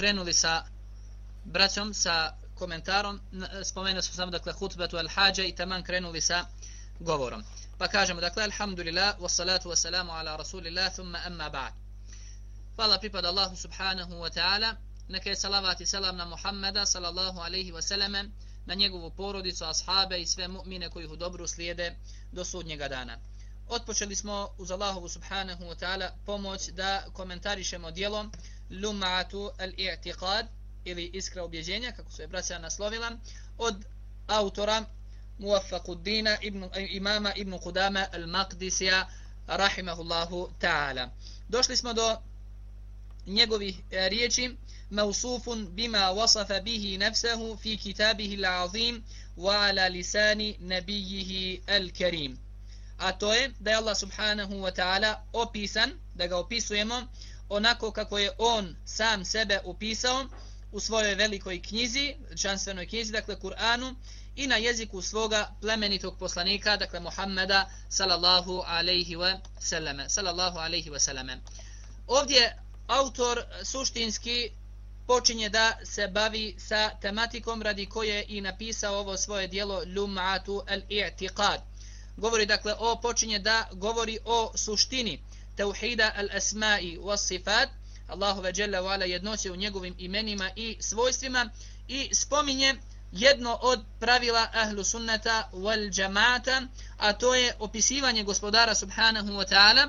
krenuli sa braćom, sa komentarom, spomenuo smo samo dakle hutbetu al hađa i taman krenuli sa govorom. Pa kažemo dakle alhamdulillah wassalatu wassalamu ala rasulillah thumma amma ba'd. Hvala pripada Allahu subhanahu wa ta'ala. Neka je salavat i salam na Muhammeda sallallahu alaihi wa sallam na njegovu porodicu, ashabe i sve mu'mine koji ih u dobru slijede do sudnjega dana. Otpočeli smo uz Allahovu subhanahu wa ta'ala pomoć da komentarišemo dijelom Lum'atu al-i'tiqad ili iskra objeđenja, kako su je braća naslovila, od autora Muwafaquddina ibn, imama ibn Qudama al-Maqdisija rahimahullahu ta'ala. Došli smo do njegovih e, riječi mausufun bima wasafa bihi nafsahu fi kitabihi al-azim wa ala lisani nabijihi al-karim. A to je da je Allah subhanahu wa ta'ala opisan, da ga opisujemo onako kako je on sam sebe upisao u svojoj velikoj knjizi, čanstvenoj knjizi, dakle Kur'anu, i na jeziku svoga plemenitog poslanika, dakle Muhammeda sallallahu alaihi wa sallame. Sallallahu alaihi wa sallame. Ovdje autor suštinski počinje da se bavi sa tematikom radi koje i napisao ovo svoje dijelo Lum'atu al-i'tiqad. Govori dakle o počinje da govori o suštini tauhida al-asma'i was sifat. Allahove dželle ala jednoće u njegovim imenima i svojstvima i spominje jedno od pravila ahlu sunnata wal džamata a to je opisivanje gospodara subhanahu wa ta'ala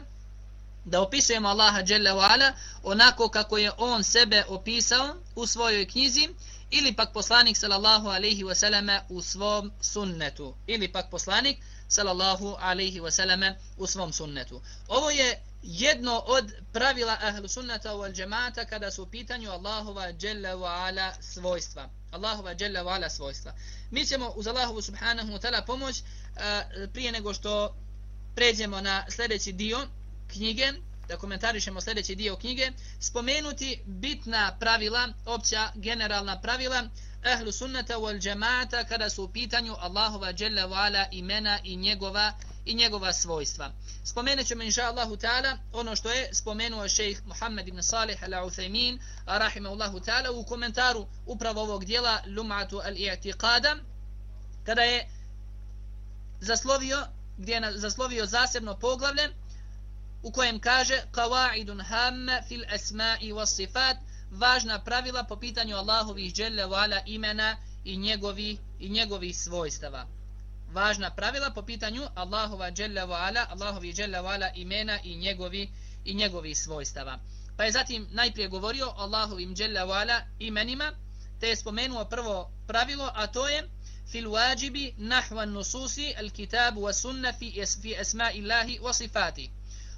da opisujemo Allaha dželle ala onako kako je on sebe opisao u svojoj knjizi ili pak poslanik sallallahu alejhi ve selleme u svom sunnetu. Ili pak poslanik sallallahu alejhi ve selleme u svom sunnetu. Ovo je jedno od pravila ahlu sunnata wal džemata kada su u pitanju Allahova dželle wa ala svojstva. Allahova dželle wa ala svojstva. Mi ćemo uz Allahovu subhanahu wa ta'ala pomoć eh, prije nego što pređemo na sljedeći dio knjige, da komentarišemo sljedeći dio knjige, spomenuti bitna pravila, opća generalna pravila ahlu sunnata wal džemata kada su u pitanju Allahova dželle wa ala imena i njegova i njegova svojstva. Spomenut ćemo inša Allahu ta'ala ono što je spomenuo šejh Muhammed ibn Salih al-Uthaymin rahimahullahu ta'ala u komentaru upravo ovog dijela Lum'atu al-I'tiqada kada je zaslovio gdje je zaslovio zasebno poglavlje u kojem kaže qawaidun hamma fil asma'i was sifat važna pravila po pitanju Allahovih dželle wala imena i njegovi i njegovih svojstava važna pravila po pitanju Allahova dželle ve ala, Allahovi dželle ve ala imena i njegovi i njegovi svojstava. Pa je zatim najprije govorio o Allahovim dželle ve ala imenima, te je spomenuo prvo pravilo, a to je fil wajibi nahwa nususi al-kitab wa sunna fi fi asma'illahi wa sifati.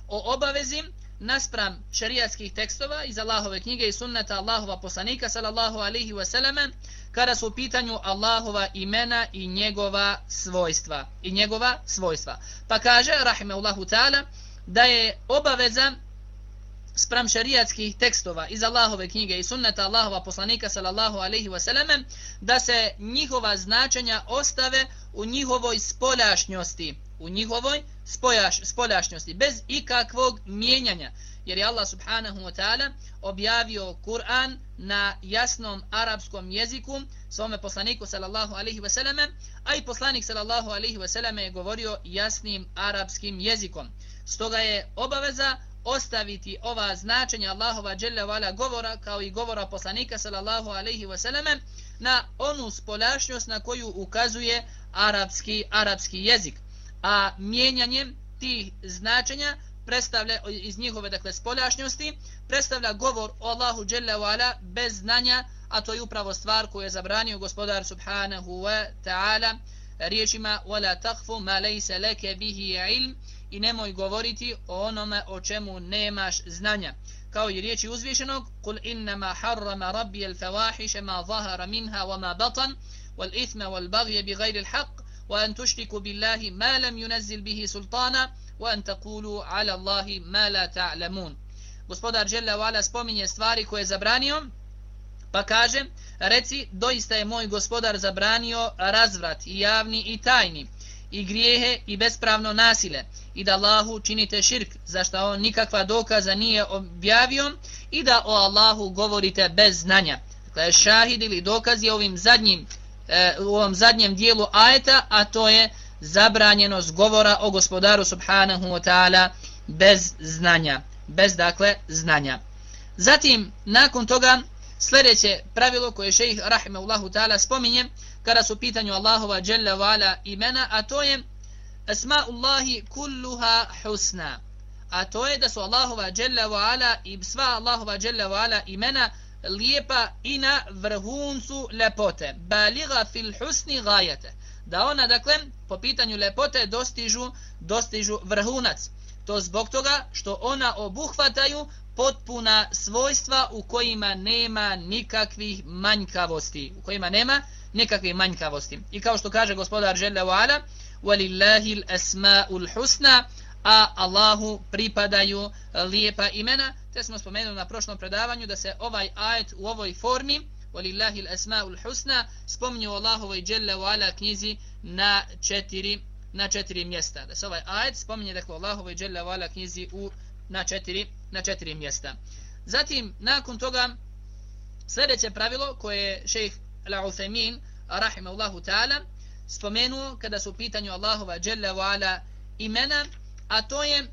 O obavezi naspram šerijatskih tekstova iz Allahove knjige i sunneta Allahova poslanika sallallahu alejhi ve selleme kada su u pitanju Allahova imena i njegova svojstva. I njegova svojstva. Pa kaže rahimehullahu taala da je obaveza spram šerijatskih tekstova iz Allahove knjige i sunneta Allahova poslanika sallallahu alaihi ve sallam da se njihova značenja ostave u njihovoj spoljašnjosti. U njihovoj spoljašnjosti bez ikakvog mijenjanja jer je Allah subhanahu wa ta'ala objavio Kur'an na jasnom arapskom jeziku svome poslaniku sallallahu alaihi wa sallam a i poslanik sallallahu alaihi wa sallam je govorio jasnim arapskim jezikom. Stoga je obaveza ostaviti ova značenja Allahova dželle vala govora kao i govora poslanika sallallahu alaihi wa sallam na onu spoljašnjost na koju ukazuje arapski arapski jezik. A mijenjanjem tih značenja predstavlja iz njihove dakle spoljašnjosti predstavlja govor o Allahu dželle veala bez znanja a to je upravo stvar koju je zabranio gospodar subhanahu wa ta'ala riječima wala takhfu ma laysa laka bihi ilm i nemoj govoriti o onome o čemu nemaš znanja. Kao i riječi uzvišenog kul inna ma harrama rabbi al fawahish ma zahara minha wa ma batan wal ithma wal baghy bighayri al haqq wa an tushriku billahi ma lam yunzil bihi sultana wa an taqulu ala Allahi ma la ta'lamun. Gospodar Jalla wa spominje stvari koje je zabranio, pa kaže, reci, doista je moj gospodar zabranio razvrat i javni i tajni i grijehe i bespravno nasile i da Allahu činite širk zašto on nikakva dokaza nije objavio i da o Allahu govorite bez znanja. Dakle, šahid ili dokaz je ovim zadnjim, e, u ovom zadnjem dijelu ajeta, a to je zabranjenost govora o gospodaru subhanahu wa ta'ala bez znanja. Bez, dakle, znanja. Zatim, nakon toga, sljedeće pravilo koje šejih rahimahullahu ta'ala spominje, kada su pitanju Allahova jalla wa imena, a to je Asma'ullahi kulluha husna. A to je da su Allahova jalla wa i sva Allahova jalla wa imena lijepa i na vrhuncu lepote. Baliga fil husni gajete Da ona, dakle, po pitanju lepote dostižu, dostižu vrhunac. To zbog toga što ona obuhvataju potpuna svojstva u kojima nema nikakvih manjkavosti. U kojima nema nikakve manjkavosti. I kao što kaže gospodar Žele Wa'ala, وَلِلَّهِ الْأَسْمَاءُ الْحُسْنَا a Allahu pripadaju lijepa imena. Te smo spomenuli na prošlom predavanju da se ovaj ajet u ovoj formi Walillahi al-asma'ul husna spomnju Allahove i Jelle u Ala knjizi na četiri na četiri mjesta. Da se ovaj ajet spomnje dakle Allahove i Jelle u Ala knjizi u, na četiri na četiri mjesta. Zatim nakon toga sljedeće pravilo koje je šejh Al-Uthaymin rahimahullahu ta'ala spomenuo kada su u pitanju Allahova Jelle u Ala imena a to je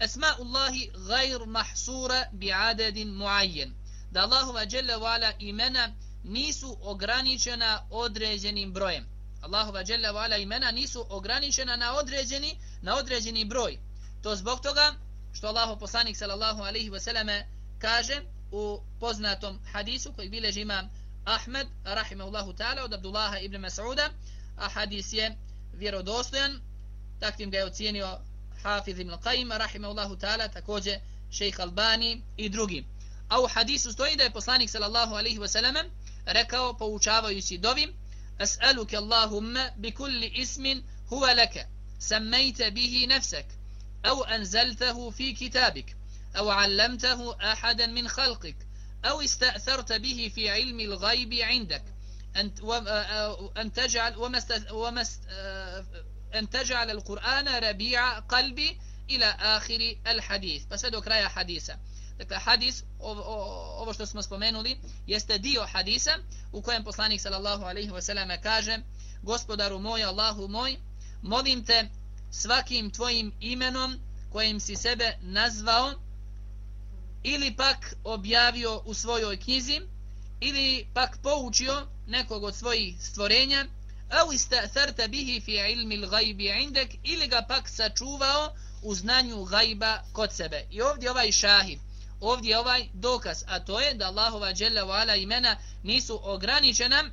Esma'ullahi gajr mahsura bi adedin muajjen da Allahova dželle vala imena nisu ograničena određenim brojem. Allahova dželle vala imena nisu ograničena na određeni na određeni broj. To zbog toga što Allahov poslanik sallallahu alejhi ve selleme kaže u poznatom hadisu koji bileži imam Ahmed, rahimehullahu ta'ala, od Abdullaha ibn Mas'uda, a hadis je vjerodostojan, takvim ga je ocijenio Hafiz ibn Qayyim rahimehullahu ta'ala, takođe šejh Albani i drugi. A u hadisu stoji da je poslanik sallallahu alaihi wa sallam rekao, poučavajući dovim, As'aluke Allahumma bi kulli ismin huwa laka, sammejte bihi nefsek, au anzaltahu fi kitabik, au allamtahu ahadan min khalqik, أو استأثرت به في علم الغيب عندك أن أن تجعل وما أن تجعل القرآن ربيع قلبي إلى آخر الحديث بس هذا كرايا حديثا Dakle, hadis, ovo što smo spomenuli, jeste dio hadisa u kojem poslanik sallallahu alaihi wasallam kaže Gospodaru moj, Allahu moj, molim te svakim tvojim imenom kojim si sebe nazvao ili pak objavio u svojoj knjizi ili pak poučio nekog od svojih stvorenja au istatharta bihi fi ilmi al-ghaibi indak ili ga pak sačuvao u znanju gajba kod sebe. I ovdje ovaj šahid ovdje ovaj dokaz a to je da Allahova dželle vala imena nisu ograničena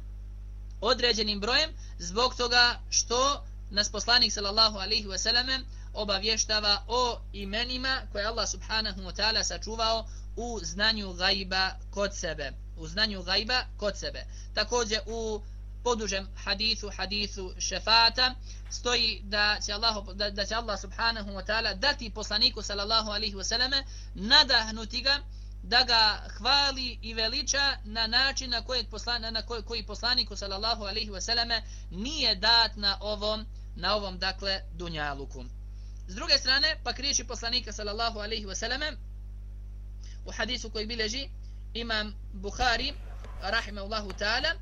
određenim brojem zbog toga što nas poslanik sallallahu alejhi ve selleme obavještava o imenima koje Allah subhanahu wa ta'ala sačuvao u znanju gajba kod sebe. U znanju gajba kod sebe. Također u podužem hadithu, hadithu šefata, stoji da će Allah, da, da će Allah subhanahu wa ta'ala dati poslaniku sallallahu alihi wasallame nadahnuti ga da ga hvali i veliča na način na kojeg poslan, na koj, koji poslaniku sallallahu alihi wasallame nije dat na ovom na ovom dakle dunjaluku. S druge strane, pa riječi poslanika sallallahu alaihi wa sallam u hadisu koji bileži imam Bukhari rahimahullahu ta'ala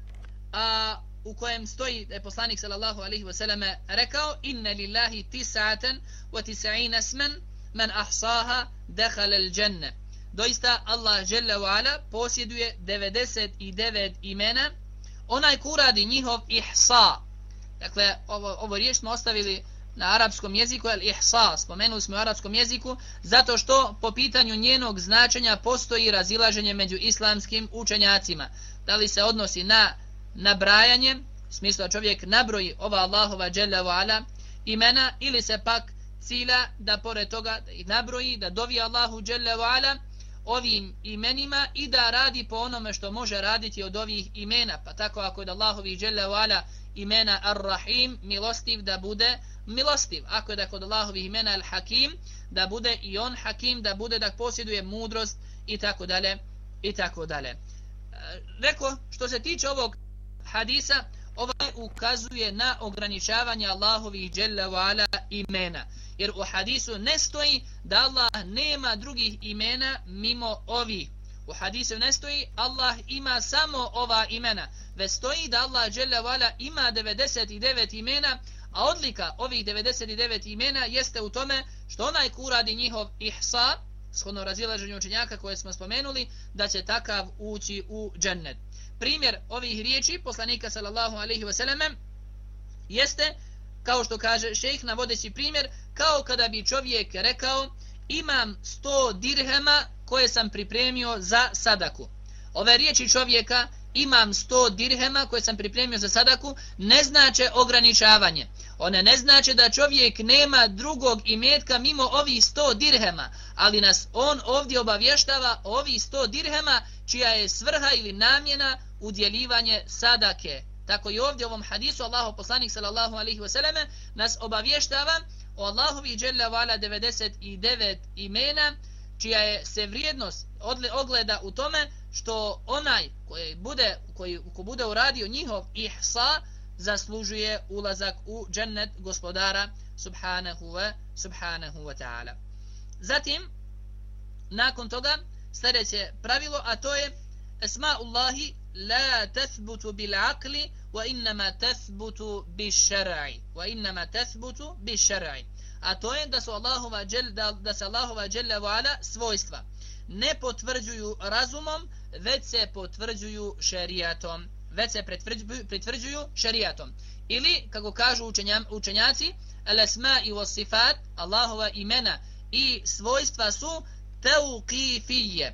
a u kojem stoji da je poslanik sallallahu alaihi wa sallam rekao inna lillahi tis'atan wa tis'ina sman man ahsaha dakhala al-janna doista Allah jalla wa ala posjeduje 99 imena onaj ko radi njihov ihsa dakle ovo, ovo riječ smo ostavili na arapskom jeziku, el ihsa, spomenuli smo u arapskom jeziku, zato što po pitanju njenog značenja postoji razilaženje među islamskim učenjacima. Da li se odnosi na nabrajanjem, smisla smislu da čovjek nabroji ova Allahova dželle ala imena, ili se pak cilja da pored toga nabroji, da dovi Allahu dželle ala ovim imenima i da radi po onome što može raditi od ovih imena. Pa tako ako je da Allahovi dželle ala imena Ar-Rahim, milostiv da bude milostiv. Ako je da kod Allahovih imena al Hakim, da bude i on Hakim, da bude da posjeduje mudrost i tako dalje i tako dalje. E, reko, što se tiče ovog hadisa, ovaj ukazuje na ograničavanje Allahovih dželle ala imena. Jer u hadisu ne stoji da Allah nema drugih imena mimo ovih. U hadisu ne stoji Allah ima samo ova imena. Ve stoji da Allah dželle ala ima 99 imena, a odlika ovih 99 imena jeste u tome što onaj ko uradi njihov ihsa, shodno razilaženju učenjaka koje smo spomenuli, da će takav ući u džennet primjer ovih riječi poslanika sallallahu alaihi wasallam jeste, kao što kaže šejh navodeći primjer, kao kada bi čovjek rekao imam 100 dirhema koje sam pripremio za sadaku. Ove riječi čovjeka imam 100 dirhema koje sam pripremio za sadaku ne znače ograničavanje. One ne znače da čovjek nema drugog imetka mimo ovih 100 dirhema, ali nas on ovdje obavještava ovih 100 dirhema čija je svrha ili namjena udjeljivanje sadake. Tako i ovdje u ovom hadisu Allahu poslanik sallallahu alaihi wasallam nas obavještava o Allahovi dželle vala 99 imena čija je se vrijednost ogleda u tome što onaj koji bude, koji, ko bude uradio njihov ihsa zaslužuje ulazak u džennet gospodara subhanahu wa, subhanahu wa ta'ala. Zatim, nakon toga, sljedeće pravilo, a to je Esma'ullahi la tathbutu bil akli wa innama tathbutu bil šar'i wa innama tathbutu bil šar'i a to je da su Allahova džel, da, da se Allahova dželle ala svojstva ne potvrđuju razumom već se potvrđuju šerijatom već se pritvrđuju šerijatom ili kako kažu učenjam, učenjaci al asma i wasifat, Allahova imena i svojstva su tauqifije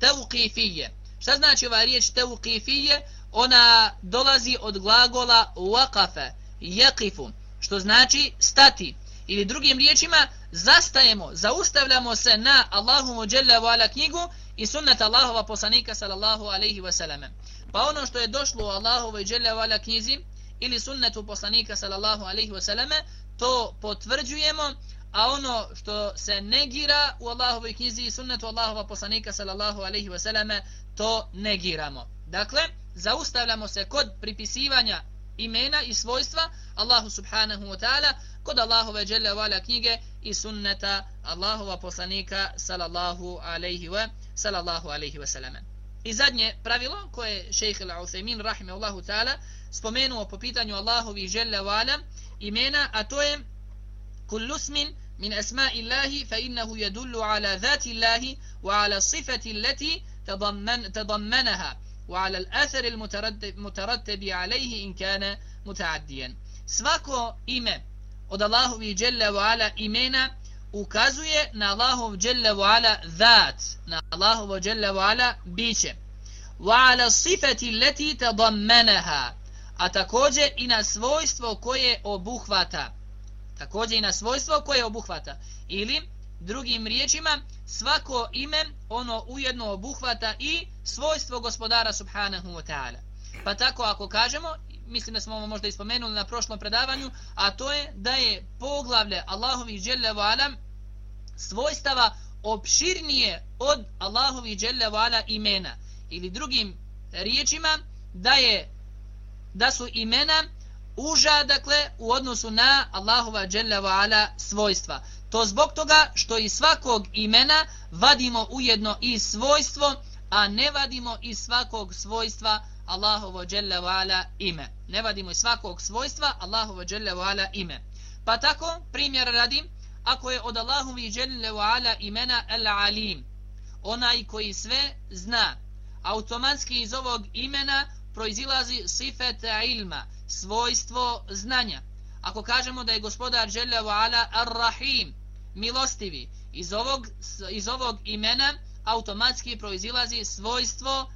tauqifije Šta znači ova riječ tevqifije? Ona dolazi od glagola waqafa, yaqifu, što znači stati. Ili drugim riječima, zastajemo, zaustavljamo se na Allahu dželle ve ala knjigu i sunnet Allahova poslanika sallallahu alejhi ve. Pa ono što je došlo u Allahovoj dželjavala knjizi ili sunnetu poslanika sallallahu alejhi ve selleme, to potvrđujemo a ono što se negira u Allahovoj knjizi i sunnetu Allahova poslanika sallallahu alejhi ve selleme to negiramo. Dakle, zaustavljamo se kod pripisivanja imena i svojstva Allahu subhanahu wa ta'ala kod Allahove dželle vala knjige i sunneta Allahova poslanika sallallahu alaihi ve sallallahu. I zadnje pravilo koje šejh Al-Uthaymin rahimehullahu ta'ala spomenuo po pitanju Allahovi dželle vale imena a to je kullu ismin min asma'illahi fa innahu yadullu ala zati Allahi wa ala sifati allati tadamman tadammanaha wa ala al-athar al-mutarattabi alayhi in kana mutaaddiyan. Svako ime od Allahovi dželle vale imena ukazuje na Allahov dželle ve ala zat na Allahov dželle ve ala biće. Wa ala sifati allati tadammanaha a takođe i na svojstvo koje obuhvata. Takođe i na svojstvo koje obuhvata. Ili drugim riječima svako ime ono ujedno obuhvata i svojstvo gospodara subhanahu wa ta'ala. Pa tako ako kažemo, mislim da smo ovo možda ispomenuli na prošlom predavanju, a to je da je poglavlje Allahovi dželle alam svojstava opširnije od Allahovi dželjavala imena. Ili drugim riječima, da je da su imena uža, dakle, u odnosu na Allahova dželjavala svojstva. To zbog toga što iz svakog imena vadimo ujedno i svojstvo, a ne vadimo iz svakog svojstva Allahovo dželjavala ime. Ne vadimo iz svakog svojstva Allahovo dželjavala ime. Pa tako, primjer radim, ako je od Allahovi dželle ala imena Al-Alim, onaj koji sve zna, automatski iz ovog imena proizilazi sifet ilma, svojstvo znanja. Ako kažemo da je gospodar dželle ala Ar-Rahim, milostivi. Iz ovog, iz ovog imena automatski proizilazi svojstvo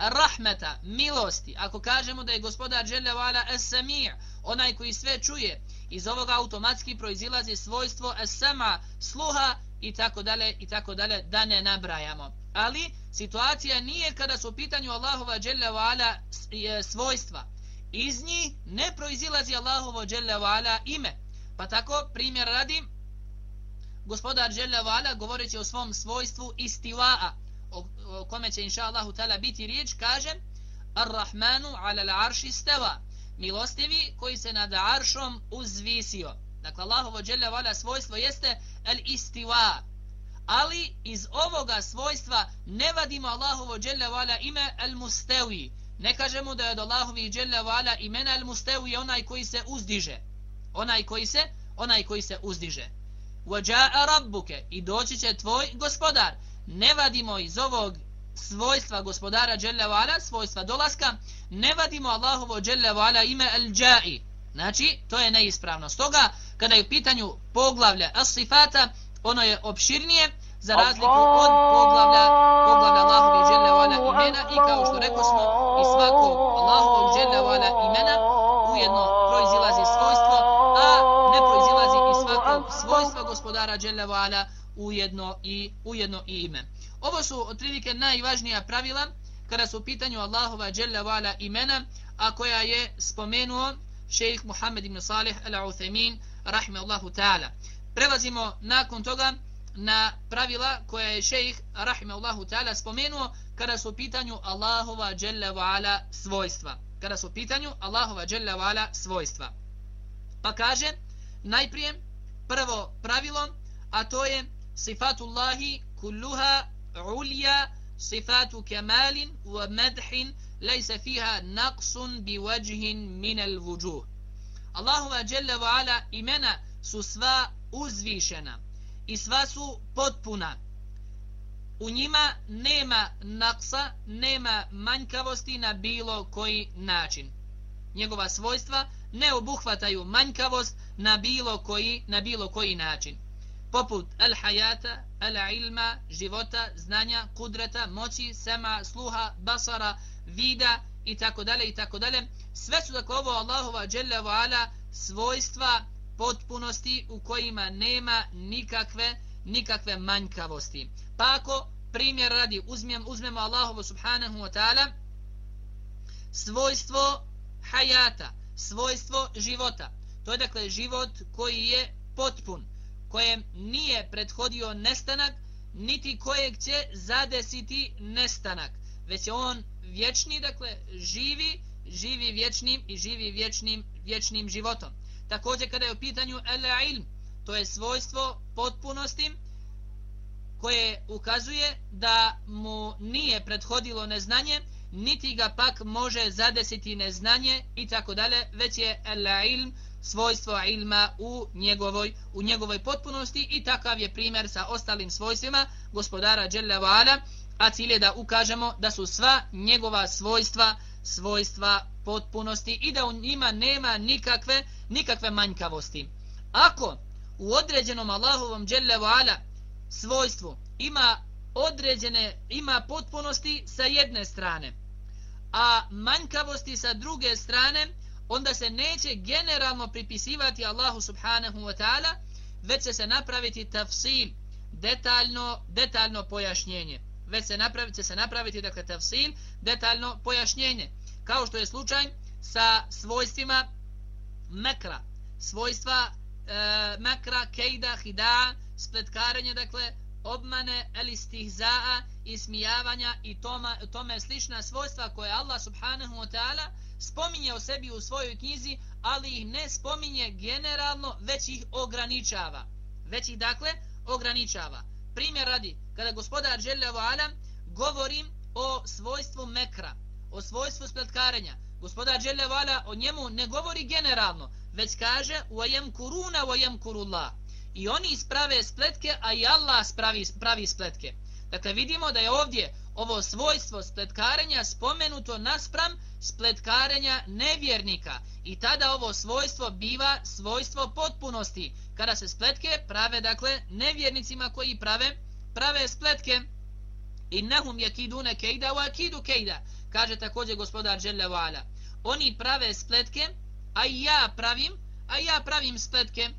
rahmeta, milosti. Ako kažemo da je gospodar Đelevala es-samir, onaj koji sve čuje, iz ovoga automatski proizilazi svojstvo sama, sluha i tako dalje i tako dalje da ne nabrajamo. Ali situacija nije kada su u pitanju Allahova dželle vala svojstva. Iz njih ne proizilazi Allahovo dželle vala ime. Pa tako primjer radim, gospodar dželle Vala govoreći o svom svojstvu istiva'a o, kome će inša Allahu tala biti riječ kaže Ar-Rahmanu ala al-'arshi stava milostivi koji se nad aršom uzvisio. Dakle, Allahovo dželle vala svojstvo jeste el istiva. Ali iz ovoga svojstva ne vadimo Allahovo dželle vala ime el mustevi. Ne kažemo da je od Allahovi dželle vala imena el mustevi onaj koji se uzdiže. Onaj koji se, onaj koji se uzdiže. Wa rabbuke i doći će tvoj gospodar. Ne vadimo iz ovog svojstva gospodara dželle vala, svojstva dolaska, ne vadimo Allahovo dželle vala ime El-đa'i. Znači, to je neispravno. Stoga, kada je u pitanju poglavlja as-sifata, ono je opširnije za razliku od poglavlja, poglavlja Allahovi dželle vala imena i kao što rekao smo, i svakog Allahovog dželle vala imena ujedno proizilazi svojstvo, a ne proizilazi i svako svojstva gospodara dželle vala ujedno i, ujedno i ime. Ovo su otprilike najvažnija pravila kada su u pitanju Allahova dželle vala imena, a koja je spomenuo šejh Muhammed ibn Salih al-Uthaymin rahimehullahu ta'ala. Prelazimo nakon toga na pravila koja je šejh rahimehullahu ta'ala spomenuo kada su u pitanju Allahova dželle vala svojstva. Kada su u pitanju Allahova dželle vala svojstva. Pa kaže najprije prvo pravilo, a to je sifatullahi kulluha ulja sifatu kemalin wa medhin lejse fiha naqsun bi vajhin minel جل Allahova dželle wa ala imena su sva uzvišena i sva su potpuna. U njima nema naksa, nema manjkavosti na bilo koji način. Njegova svojstva ne obuhvataju manjkavost na bilo koji, na bilo koji način poput el hayata, al-ilma, života, znanja, kudreta, moći, sema, sluha, basara, vida i tako dalje i tako dalje. Sve su dakle ovo Allahova dželle ala svojstva potpunosti u kojima nema nikakve nikakve manjkavosti. Pa ako primjer radi uzmem, uzmemo Allahovo subhanahu wa ta'ala svojstvo hayata, svojstvo života. To je dakle život koji je potpun kojem nije prethodio nestanak, niti kojeg će zadesiti nestanak, već je on vječni, dakle, živi, živi vječnim i živi vječnim, vječnim životom. Također, kada je u pitanju el-ilm, to je svojstvo potpunosti, koje ukazuje da mu nije prethodilo neznanje, niti ga pak može zadesiti neznanje i tako dalje, već je el-ilm svojstvo ilma u njegovoj u njegovoj potpunosti i takav je primjer sa ostalim svojstvima gospodara Đelle vala a cilj je da ukažemo da su sva njegova svojstva svojstva potpunosti i da u njima nema nikakve nikakve manjkavosti. Ako u određenom Allahovom Đelle vala svojstvu ima određene ima potpunosti sa jedne strane a manjkavosti sa druge strane onda se neće generalno pripisivati Allahu subhanahu wa ta'ala, već će se napraviti tafsil, detaljno, detaljno pojašnjenje. Već se napraviti, će se napraviti, dakle, tafsil, detaljno pojašnjenje. Kao što je slučaj sa svojstvima mekra. Svojstva e, mekra, kejda, hida, spletkarenje, dakle, obmane, elistihzaa, ismijavanja i toma, tome slična svojstva koje Allah subhanahu wa ta'ala spominje o sebi u svojoj knjizi, ali ih ne spominje generalno, već ih ograničava. Već ih, dakle, ograničava. Primjer radi, kada gospodar Željevo Alam govori o svojstvu mekra, o svojstvu spletkarenja, gospodar Željevo Alam o njemu ne govori generalno, već kaže وَيَمْ kuruna, وَيَمْ kurullah. I oni isprave spletke, a i Allah spravi, pravi spletke. Dakle, vidimo da je ovdje ovo svojstvo spletkarenja spomenuto naspram spletkarenja nevjernika. I tada ovo svojstvo biva svojstvo potpunosti kada se spletke prave dakle nevjernicima koji prave prave spletke. Innahum yakiduna kayda wa akidu kayda kaže također gospodar dželle vala oni prave spletke a ja pravim a ja pravim spletke.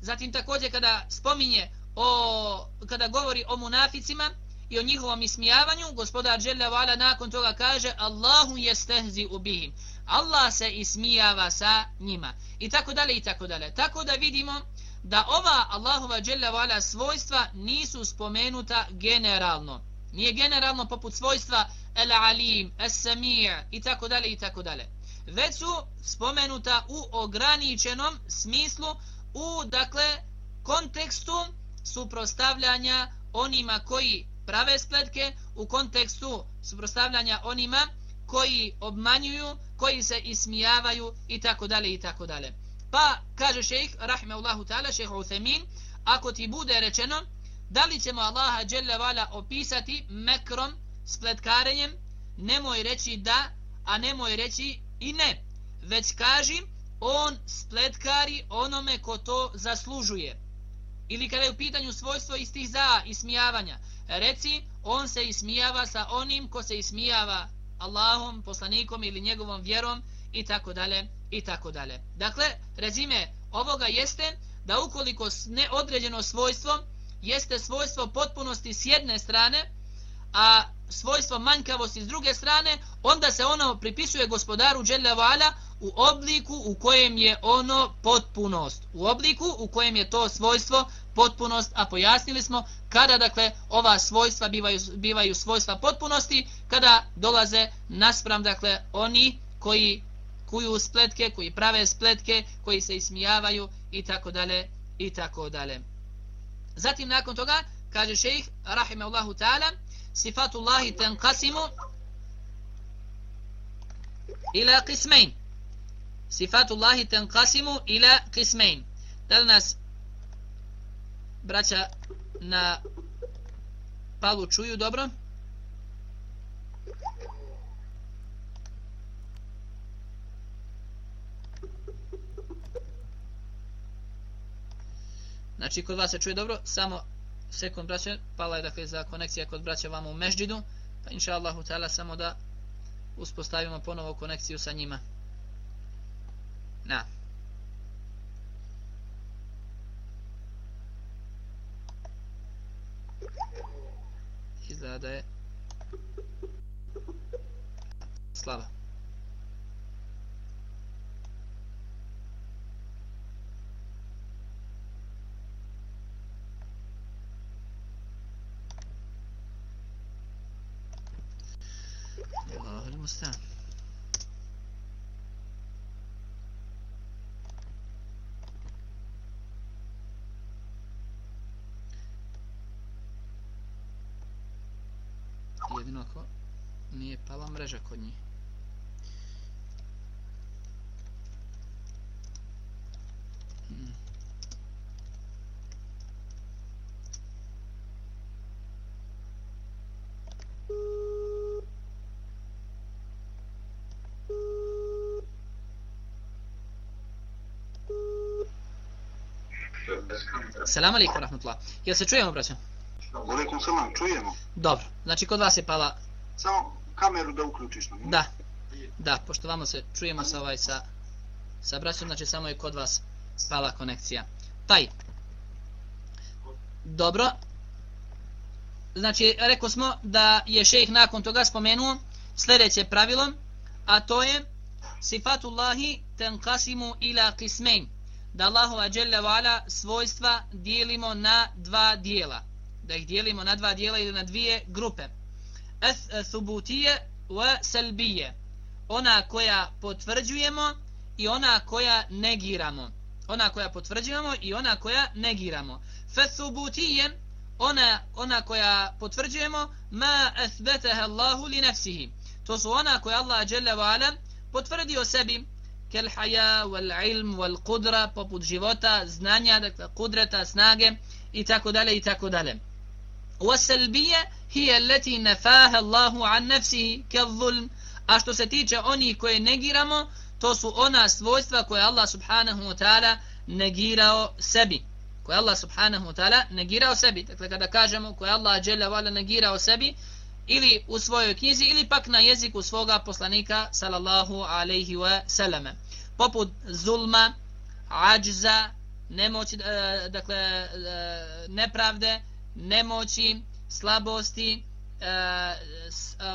Zatim također kada spominje o kada govori o munaficima i o njihovom ismijavanju, gospodar Đelle Vala nakon toga kaže Allahu jestehzi ubihim. Allah se ismijava sa njima. I tako dalje i tako dalje. Tako da vidimo da ova Allahova Đelle Vala svojstva nisu spomenuta generalno. Nije generalno poput svojstva El Alim, Es Samir i tako dalje i tako dalje. već su spomenuta u ograničenom smislu u dakle kontekstu suprostavljanja onima koji prave spletke u kontekstu suprostavljanja onima koji obmanjuju, koji se ismijavaju i tako dalje i tako dalje. Pa kaže šejh rahmeullahu taala šejh Uthaymin, ako ti bude rečeno da li ćemo Allaha dželle vala opisati mekrom spletkarenjem, nemoj reći da, a nemoj reći i ne. Već kaži on spletkari onome ko to zaslužuje. Ili kada je u pitanju svojstvo istih za ismijavanja, reci on se ismijava sa onim ko se ismijava Allahom, poslanikom ili njegovom vjerom i tako dalje i tako dalje. Dakle, rezime ovoga jeste da ukoliko neodređeno svojstvo jeste svojstvo potpunosti s jedne strane, a svojstvo manjkavosti s druge strane, onda se ono pripisuje gospodaru Đelevala u obliku u kojem je ono potpunost. U obliku u kojem je to svojstvo potpunost, a pojasnili smo kada dakle ova svojstva bivaju, bivaju svojstva potpunosti, kada dolaze naspram dakle oni koji kuju spletke, koji prave spletke, koji se ismijavaju i tako dalje i tako dalje. Zatim nakon toga kaže šejh rahimehullahu taala sifatullahi tanqasimu ila qismain sifatullahi tanqasimu ila qismain da nas braća na palu čuju dobro? Znači, kod vas se čuje dobro, samo sekund, braće, pala je dakle za konekcija kod braća vama u Mežđidu, pa inša Allahu ta'ala samo da uspostavimo ponovo konekciju sa njima. Na. Izgleda da je slava. Jedino ako nije pala mreža kod njih Selam alaikum rahmatullah. Jel se čujemo, braćo? Alaikum salam, čujemo. Dobro, znači kod vas je pala... Samo kameru da uključiš na Da, da, pošto vamo se čujemo sa ovaj sa, sa braćom, znači samo je kod vas pala konekcija. Taj. Dobro. Znači, rekao smo da je šejh nakon toga spomenuo sljedeće pravilo, a to je sifatullahi tenkasimu ila kismein da Allahova dželle vala svojstva dijelimo na dva dijela da ih dijelimo na dva dijela ili na dvije grupe es e, thubutije wa selbije. ona koja potvrđujemo i ona koja negiramo ona koja potvrđujemo i ona koja negiramo fe thubutije ona, ona koja potvrđujemo ma athbataha Allahu li nefsihi. to su ona koja Allah dželle vala potvrdio sebi kel haja, wal ilm, wal kudra, poput života, znanja, dakle, kudreta, snage, i tako dalje, i tako dalje. Wasalbije هي التي nefaha الله عن نفسه كالظلم a što se tiče oni koje negiramo, to su ona svojstva koje Allah subhanahu wa ta'ala negirao sebi. Koje Allah subhanahu wa ta'ala negirao sebi. Dakle, kada kažemo koje Allah dželle vala negirao sebi, ili u svojoj knjizi ili pak na jeziku svoga poslanika sallallahu alaihi wa selleme poput zulma ađza nemoći e, dakle e, nepravde nemoći slabosti e, e,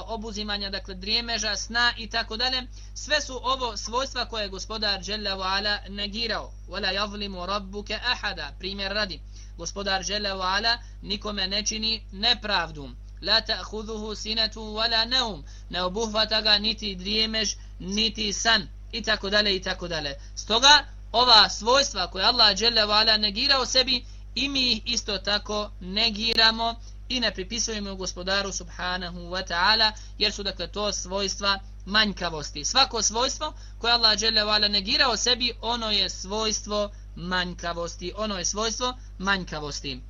obuzimanja dakle drijemeža sna i tako dalje. Sve su ovo svojstva koje je gospodar dželle ala negirao. Wala yuzlimu rabbuka ahada. Primjer radi. Gospodar dželle ala nikome ne čini nepravdu. La ta'khudhuhu sinatu wala nawm. Ne obuhvata ga niti drijemež niti san. I tako dalje i tako dalje. Stoga ova svojstva koje Allah dželle vala negirao sebi i mi isto tako negiramo i ne pripisujemo gospodaru subhanahu wa ta'ala jer su dakle to svojstva manjkavosti. Svako svojstvo koje Allah dželle vala negirao sebi ono je svojstvo manjkavosti. Ono je svojstvo manjkavosti.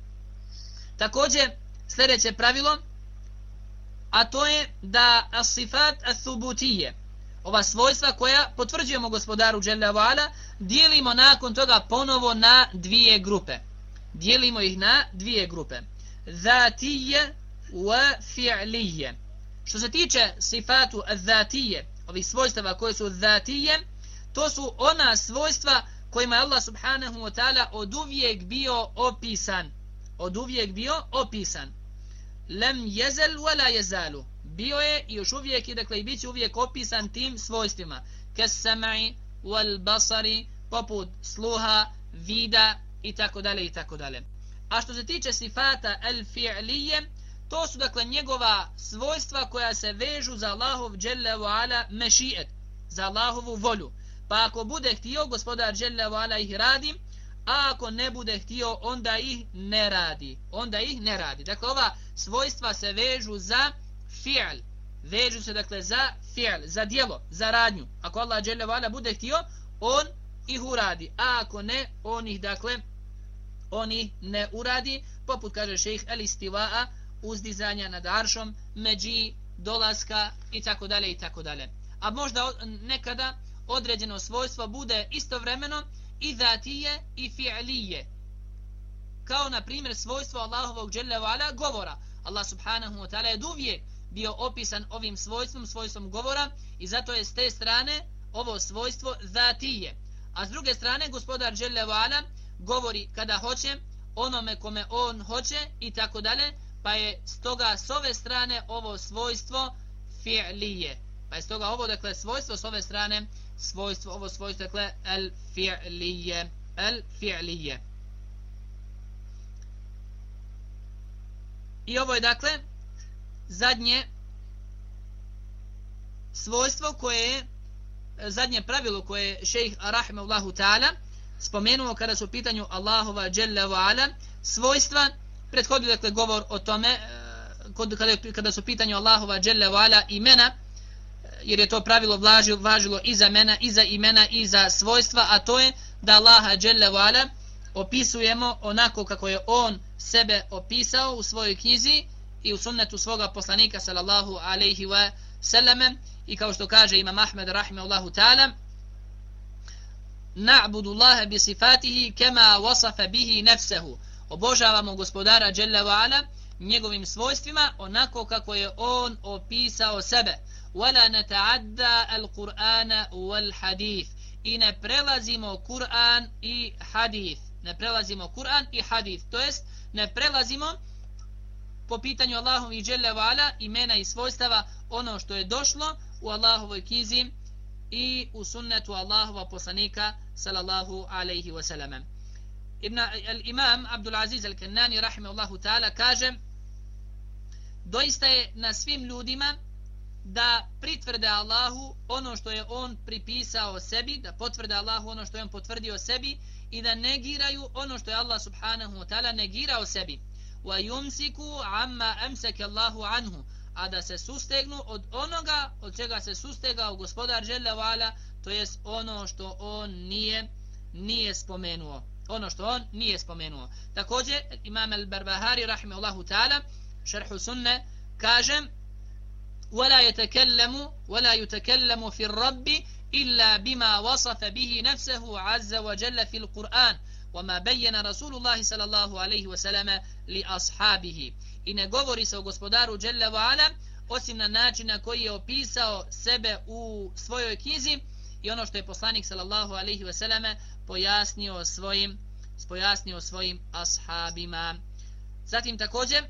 Također sljedeće pravilo a to je da asifat asubutije ova svojstva koja potvrđujemo gospodaru dželle vala dijelimo nakon toga ponovo na dvije grupe dijelimo ih na dvije grupe. Zatije wa fi'lije. Što se tiče sifatu zatije ovih svojstava koje su zatije to su ona svojstva kojima je Allah subhanahu wa ta'ala od uvijek bio opisan. Od uvijek bio opisan. Lem jezel wala jezalu. Bio je i još uvijek i dakle i bit će uvijek opisan tim svojstvima. Kes samai wal basari poput sluha, vida i tako dalje i tako dalje. A što se tiče sifata al fi'lije, to su dakle njegova svojstva koja se vežu za Allahov dželle ve ala meši'et, za Allahovu volju. Pa ako bude htio gospodar dželle ve ala ih radi, a ako ne bude htio onda ih ne radi. Onda ih ne radi. Dakle ova svojstva se vežu za fi'l. Vežu se dakle za fi'l, za djelo, za radnju. Ako Allah dželle ve ala bude htio, on ih uradi. A ako ne, on ih dakle oni ne uradi, poput kaže šejh el istiva'a, uzdizanja nad aršom, međi, dolaska i tako dalje i tako dalje. A možda nekada određeno svojstvo bude istovremeno i zatije i fi'lije. Kao na primjer svojstvo Allahovog dželle govora. Allah subhanahu wa ta'ala je uvijek bio opisan ovim svojstvom, svojstvom govora i zato je s te strane ovo svojstvo zatije. A s druge strane gospodar dželle govori kada hoće onome kome on hoće i tako dalje pa je stoga s ove strane ovo svojstvo fi'lije. Pa je stoga ovo dakle svojstvo s ove strane svojstvo ovo svojstvo dakle el fi'lije el fi'lije. I ovo je dakle zadnje svojstvo koje je zadnje pravilo koje je šejh rahimehullahu taala spomenuo kada su u pitanju Allahova dželle ve ala svojstva prethodio dakle govor o tome e, kod kada kada su u pitanju Allahova dželle ve ala imena e, jer je to pravilo važilo važilo i za imena i za imena i za svojstva a to je da Allaha dželle ve ala opisujemo onako kako je on sebe opisao u svojoj knjizi i u sunnetu svoga poslanika sallallahu alejhi ve sellem i kao što kaže imam Ahmed rahimehullahu taala na'budu Allaha bi sifatihi kama wasafa bihi nafsuhu obožavamo gospodara dželle ve ala njegovim svojstvima onako kako je on opisao sebe. Wala nata'adda al-Qur'ana wal hadith. I ne prelazimo Kur'an i hadith. Ne prelazimo Kur'an i hadith. To jest ne prelazimo po pitanju Allahovih dželle ve ala imena i svojstava ono što je došlo u Allahovoj knjizi i u sunnetu Allahova poslanika sallallahu alaihi wa sallam. Ibn al-imam Abdul Aziz al-Kennani rahimahullahu ta'ala kaže doista je na svim ljudima da pritvrde Allahu ono što je on pripisao sebi, da potvrde Allahu ono što je on potvrdio sebi i da negiraju ono što je Allah subhanahu wa ta'ala negirao sebi. Wa yumsiku amma amsaka Allahu anhu a da se sustegnu od onoga od čega se sustegao gospodar Želevala, to jest ono što on nije nije spomenuo. Ono što on nije spomenuo. Također, imam al-Barbahari, rahimahullahu ta'ala, šerhu sunne, kaže ولا يتكلم ولا يتكلم في الرب إلا بما وصف به نفسه عز وجل في القرآن وما بين رسول الله صلى الله عليه وسلم لأصحابه i ne govori se o gospodaru Đelle Vala osim na način na koji je opisao sebe u svojoj knjizi i ono što je poslanik sallallahu alaihi ve selleme pojasnio svojim pojasnio svojim ashabima zatim također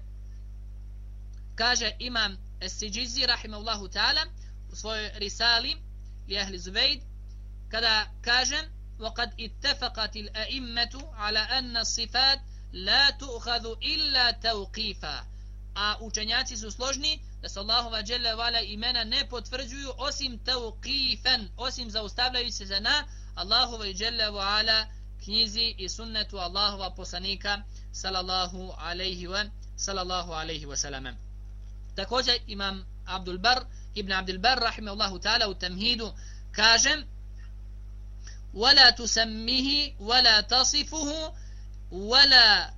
kaže imam Es-Siđizi rahimahullahu ta'ala u svojoj risali li ahli Zubejd kada kaže وقد اتفقت الأئمة على أن الصفات la tu'khadhu illa tawqifa a učenjaci su složni da se Allahova dželle vala imena ne potvrđuju osim tauqifen osim zaustavljajući se na Allahovoj dželle vala knjizi i sunnetu Allahova poslanika sallallahu alejhi ve sallallahu alejhi ve sellem također imam Abdul Bar ibn Abdul Bar rahimehullahu taala u tamhidu kaže ولا تسميه ولا تصفه ولا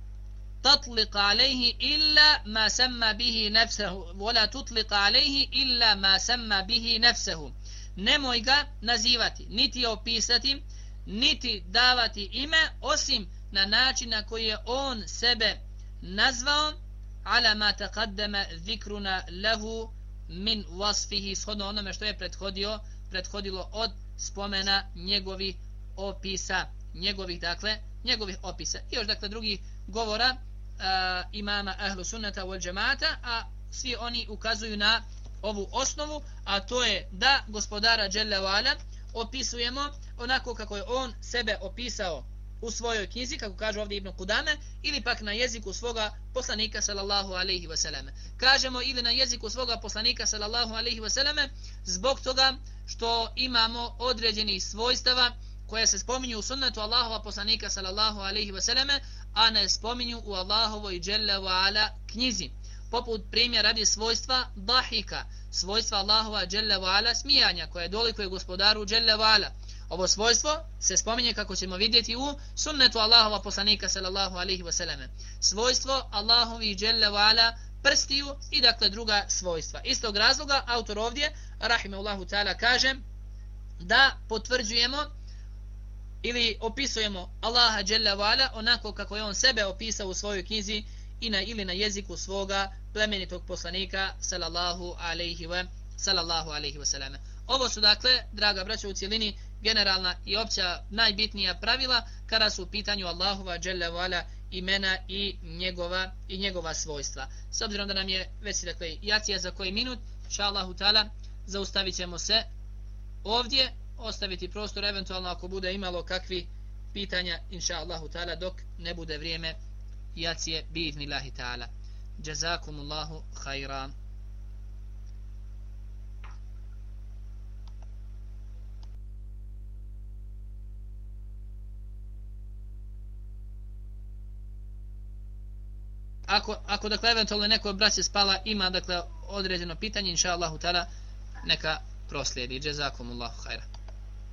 تطلق عليه إلا ما سمى به نفسه ولا تطلق عليه إلا ما سمى به نفسه nemoj ga nazivati, niti opisati, niti davati ime, osim na način na koji je on sebe nazvao, ala ma taqaddama zikruna lahu min wasfihi, shodno onome što je prethodio, prethodilo od spomena njegovih opisa, njegovih, dakle, njegovih opisa. I još, dakle, drugih govora, uh, imama ahlu sunnata wal džemata, a svi oni ukazuju na ovu osnovu, a to je da gospodara Đelle Vala opisujemo onako kako je on sebe opisao u svojoj knjizi, kako kaže ovdje Ibn Kudame, ili pak na jeziku svoga poslanika sallallahu alaihi wasallam. Kažemo ili na jeziku svoga poslanika sallallahu alaihi wasallam zbog toga što imamo određeni svojstava koje se spominju u sunnetu Allahova poslanika sallallahu alaihi wasallam, a ne spominju u Allahovoj dželle wa ala knjizi. Poput primjer radi svojstva dahika, svojstva Allahova dželle wa ala smijanja, koje dolikuje gospodaru dželle wa ala. Ovo svojstvo se spominje kako ćemo vidjeti u sunnetu Allahova poslanika sallallahu alaihi selleme Svojstvo Allahovi dželle wa ala prstiju i dakle druga svojstva. Istog razloga autor ovdje, rahimehullahu ta'ala, kaže da potvrđujemo ili opisujemo Allaha dželle vala onako kako je on sebe opisao u svojoj knjizi i na ili na jeziku svoga plemenitog poslanika sallallahu alejhi ve sallallahu alejhi ve sallam. Ovo su dakle, draga braća u cjelini, generalna i opća najbitnija pravila kada su u pitanju Allahova dželle vala imena i njegova i njegova svojstva. S obzirom da nam je već dakle jacija za koji minut, inshallahu taala zaustavićemo se ovdje ostaviti prostor eventualno ako bude imalo kakvi pitanja inša Allahu ta'ala dok ne bude vrijeme jacije bi'idni lahi ta'ala. Jazakumullahu khairan. Ako, ako dakle eventualno neko braće spala ima dakle određeno pitanje inša Allahu ta'ala neka proslijedi. Jazakumullahu khairan.